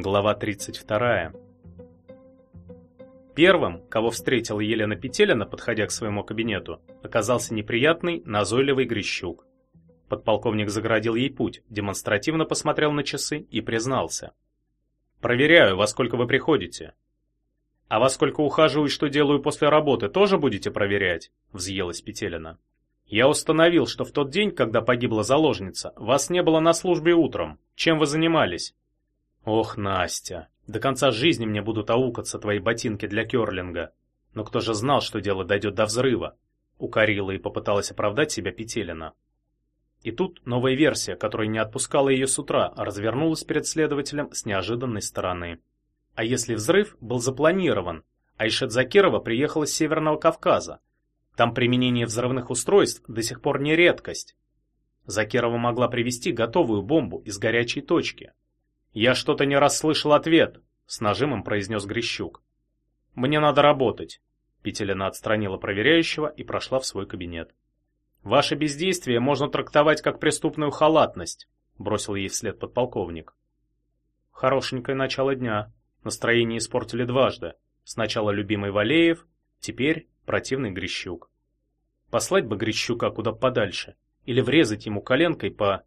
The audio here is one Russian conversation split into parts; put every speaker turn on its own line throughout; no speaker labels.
Глава 32. Первым, кого встретила Елена Петелина, подходя к своему кабинету, оказался неприятный, назойливый Грищук. Подполковник загородил ей путь, демонстративно посмотрел на часы и признался. «Проверяю, во сколько вы приходите». «А во сколько ухаживаю и что делаю после работы, тоже будете проверять?» — взъелась Петелина. «Я установил, что в тот день, когда погибла заложница, вас не было на службе утром. Чем вы занимались?» «Ох, Настя, до конца жизни мне будут аукаться твои ботинки для керлинга. Но кто же знал, что дело дойдет до взрыва?» Укорила и попыталась оправдать себя Петелина. И тут новая версия, которая не отпускала ее с утра, развернулась перед следователем с неожиданной стороны. А если взрыв был запланирован, Айшет Закирова приехала с Северного Кавказа, там применение взрывных устройств до сих пор не редкость. Закирова могла привезти готовую бомбу из горячей точки. «Я что-то не расслышал ответ», — с нажимом произнес Грищук. «Мне надо работать». Петелина отстранила проверяющего и прошла в свой кабинет. «Ваше бездействие можно трактовать как преступную халатность», — бросил ей вслед подполковник. Хорошенькое начало дня. Настроение испортили дважды. Сначала любимый Валеев, теперь противный Грищук. Послать бы Грищука куда подальше, или врезать ему коленкой по...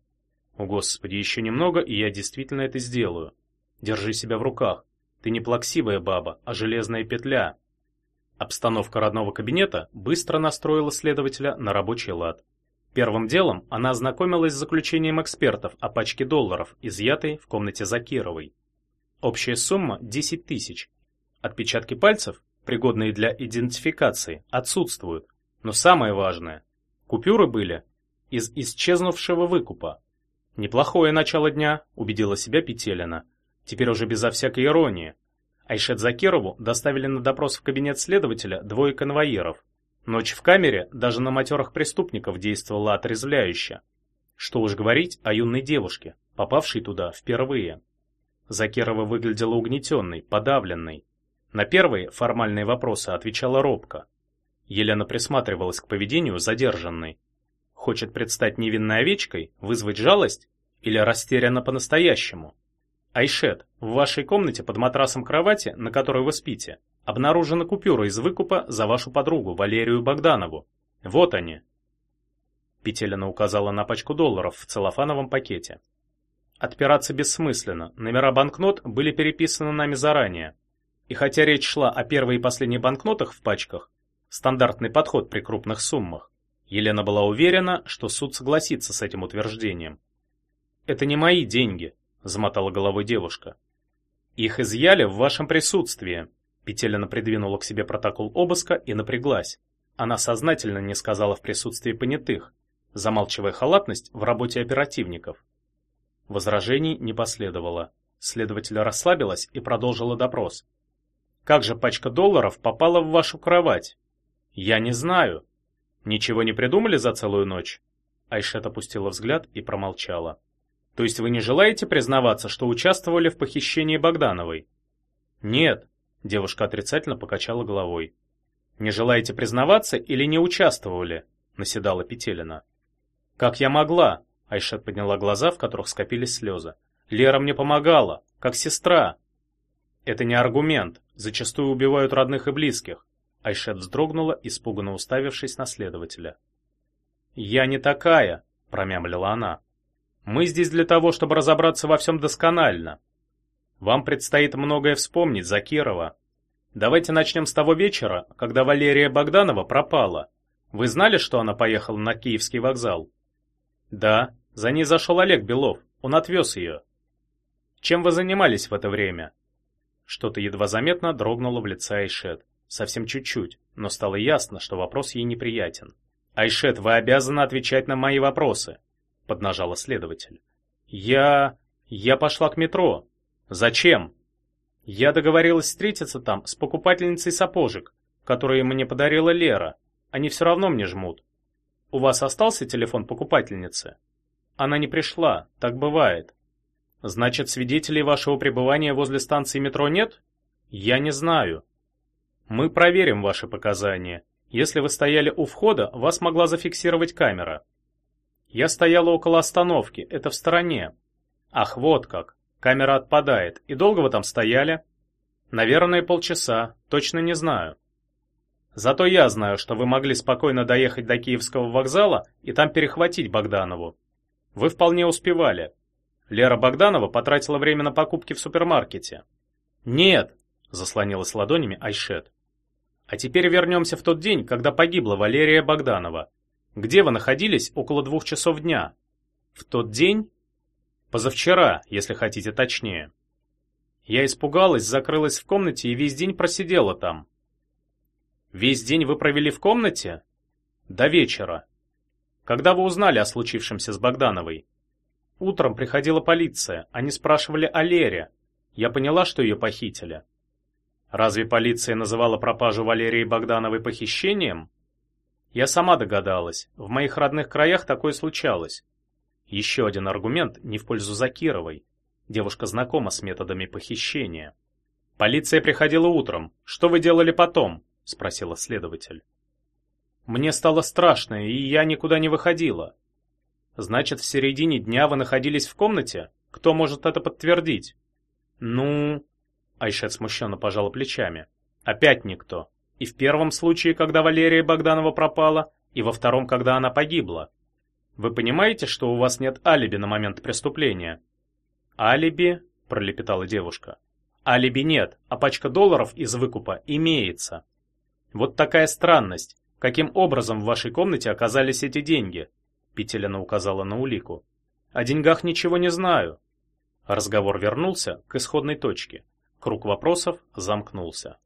О, Господи, еще немного, и я действительно это сделаю. Держи себя в руках. Ты не плаксивая баба, а железная петля. Обстановка родного кабинета быстро настроила следователя на рабочий лад. Первым делом она ознакомилась с заключением экспертов о пачке долларов, изъятой в комнате Закировой. Общая сумма 10 тысяч. Отпечатки пальцев пригодные для идентификации, отсутствуют. Но самое важное, купюры были из исчезнувшего выкупа. Неплохое начало дня, убедила себя Петелина. Теперь уже безо всякой иронии. Айшет Закирову доставили на допрос в кабинет следователя двое конвоиров. Ночь в камере даже на матерых преступников действовала отрезвляюще. Что уж говорить о юной девушке, попавшей туда впервые. Закирова выглядела угнетенной, подавленной. На первые формальные вопросы отвечала робко. Елена присматривалась к поведению задержанной. Хочет предстать невинной овечкой, вызвать жалость или растеряна по-настоящему? Айшет, в вашей комнате под матрасом кровати, на которой вы спите, обнаружена купюра из выкупа за вашу подругу Валерию Богданову. Вот они. Петелина указала на пачку долларов в целлофановом пакете. Отпираться бессмысленно, номера банкнот были переписаны нами заранее. И хотя речь шла о первой и последней банкнотах в пачках, стандартный подход при крупных суммах, Елена была уверена, что суд согласится с этим утверждением. «Это не мои деньги», — замотала головой девушка. «Их изъяли в вашем присутствии». Петелина придвинула к себе протокол обыска и напряглась. Она сознательно не сказала в присутствии понятых, замалчивая халатность в работе оперативников. Возражений не последовало. Следователь расслабилась и продолжила допрос. Как же пачка долларов попала в вашу кровать? Я не знаю. Ничего не придумали за целую ночь? Айшет опустила взгляд и промолчала. То есть вы не желаете признаваться, что участвовали в похищении Богдановой? Нет, девушка отрицательно покачала головой. Не желаете признаваться или не участвовали? наседала Петелина. Как я могла? Айшет подняла глаза, в которых скопились слезы. Лера мне помогала, как сестра. Это не аргумент. Зачастую убивают родных и близких. Айшет вздрогнула, испуганно уставившись на следователя. «Я не такая», — промямлила она. «Мы здесь для того, чтобы разобраться во всем досконально. Вам предстоит многое вспомнить, Закирова. Давайте начнем с того вечера, когда Валерия Богданова пропала. Вы знали, что она поехала на Киевский вокзал?» «Да, за ней зашел Олег Белов, он отвез ее». «Чем вы занимались в это время?» Что-то едва заметно дрогнуло в лице Айшет. Совсем чуть-чуть, но стало ясно, что вопрос ей неприятен. «Айшет, вы обязаны отвечать на мои вопросы», — поднажала следователь. «Я... я пошла к метро. Зачем?» «Я договорилась встретиться там с покупательницей сапожек, которые мне подарила Лера. Они все равно мне жмут. У вас остался телефон покупательницы?» «Она не пришла, так бывает. Значит, свидетелей вашего пребывания возле станции метро нет? Я не знаю. Мы проверим ваши показания. Если вы стояли у входа, вас могла зафиксировать камера. Я стояла около остановки, это в стороне. Ах, вот как. Камера отпадает. И долго вы там стояли? Наверное, полчаса. Точно не знаю. Зато я знаю, что вы могли спокойно доехать до Киевского вокзала и там перехватить Богданову. Вы вполне успевали. Лера Богданова потратила время на покупки в супермаркете. Нет, заслонилась ладонями Айшет. А теперь вернемся в тот день, когда погибла Валерия Богданова. Где вы находились около двух часов дня? В тот день? Позавчера, если хотите точнее. Я испугалась, закрылась в комнате и весь день просидела там. Весь день вы провели в комнате? До вечера. Когда вы узнали о случившемся с Богдановой? Утром приходила полиция, они спрашивали о Лере. Я поняла, что ее похитили. Разве полиция называла пропажу Валерии Богдановой похищением? Я сама догадалась, в моих родных краях такое случалось. Еще один аргумент не в пользу Закировой. Девушка знакома с методами похищения. Полиция приходила утром. Что вы делали потом? — спросила следователь. «Мне стало страшно, и я никуда не выходила». «Значит, в середине дня вы находились в комнате? Кто может это подтвердить?» «Ну...» Айшет смущенно пожала плечами. «Опять никто. И в первом случае, когда Валерия Богданова пропала, и во втором, когда она погибла. Вы понимаете, что у вас нет алиби на момент преступления?» «Алиби?» — пролепетала девушка. «Алиби нет, а пачка долларов из выкупа имеется». Вот такая странность. Каким образом в вашей комнате оказались эти деньги? Петелина указала на улику. О деньгах ничего не знаю. Разговор вернулся к исходной точке. Круг вопросов замкнулся.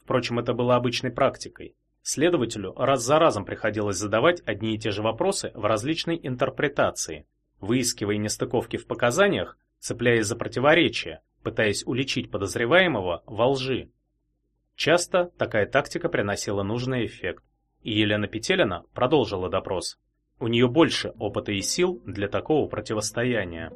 Впрочем, это было обычной практикой. Следователю раз за разом приходилось задавать одни и те же вопросы в различной интерпретации, выискивая нестыковки в показаниях, цепляясь за противоречия, пытаясь уличить подозреваемого во лжи. Часто такая тактика приносила нужный эффект, и Елена Петелина продолжила допрос. У нее больше опыта и сил для такого противостояния.